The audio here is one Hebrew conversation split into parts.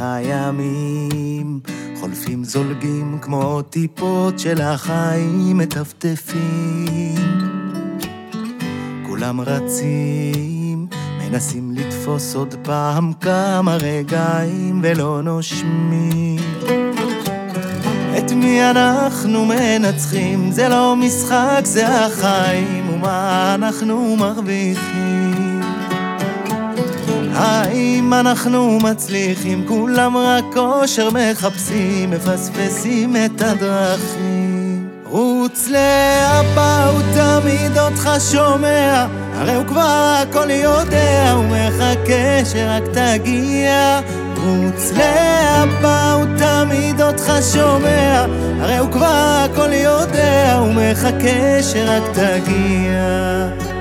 הימים חולפים זולגים כמו טיפות של החיים מטפטפים. כולם רצים, מנסים לתפוס עוד פעם כמה רגעים ולא נושמים. את מי אנחנו מנצחים? זה לא משחק, זה החיים, ומה אנחנו מרוויחים? האם אנחנו מצליחים? כולם רק כושר מחפשים, מפספסים את הדרכים. רוץ לאבא, הוא תמיד אותך שומע, הרי הוא כבר הכל יודע, הוא מחכה שרק תגיע. רוץ לאבא, הוא תמיד אותך שומע, הרי הוא כבר הכל יודע, הוא מחכה שרק תגיע.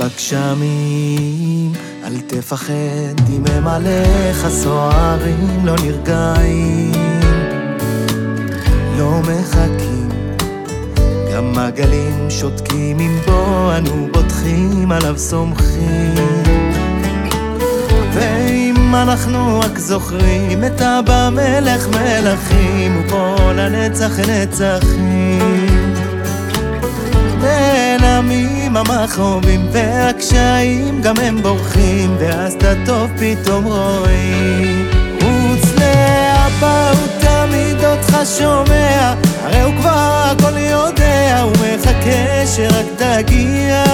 בגשמים, אל תפחד, אם הם עליך סוערים, לא נרגעים, לא מחכים. גם הגלים שותקים אם בו אנו בוטחים עליו סומכים. ואם אנחנו רק זוכרים את אבא מלך מלכים, הוא פה לנצח נצחים. נעלמים המכאובים והקשיים גם הם בורחים ואז את הטוב פתאום רואים. רוץ לאבא הוא תמיד אותך שומע הרי הוא כבר הכל יודע הוא מחכה שרק תגיע.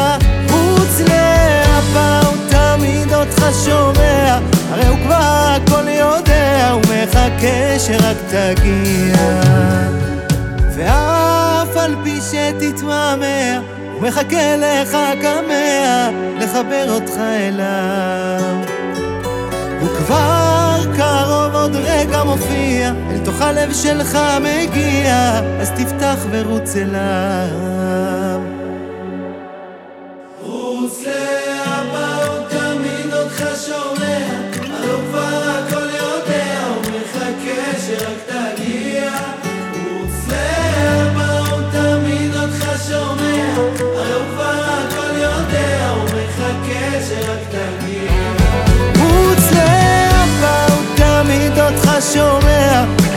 רוץ לאבא הוא תמיד אותך שומע הרי הוא כבר הכל יודע הוא מחכה שרק תגיע. ואף על פי שתתמהמה, מחכה לך כמה, לחבר אותך אליו. הוא כבר קרוב עוד רגע מופיע, אל תוך הלב שלך מגיע, אז תפתח ורוץ אליו.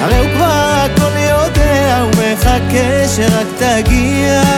הרי הוא כבר הכל יודע, הוא מחכה שרק תגיע.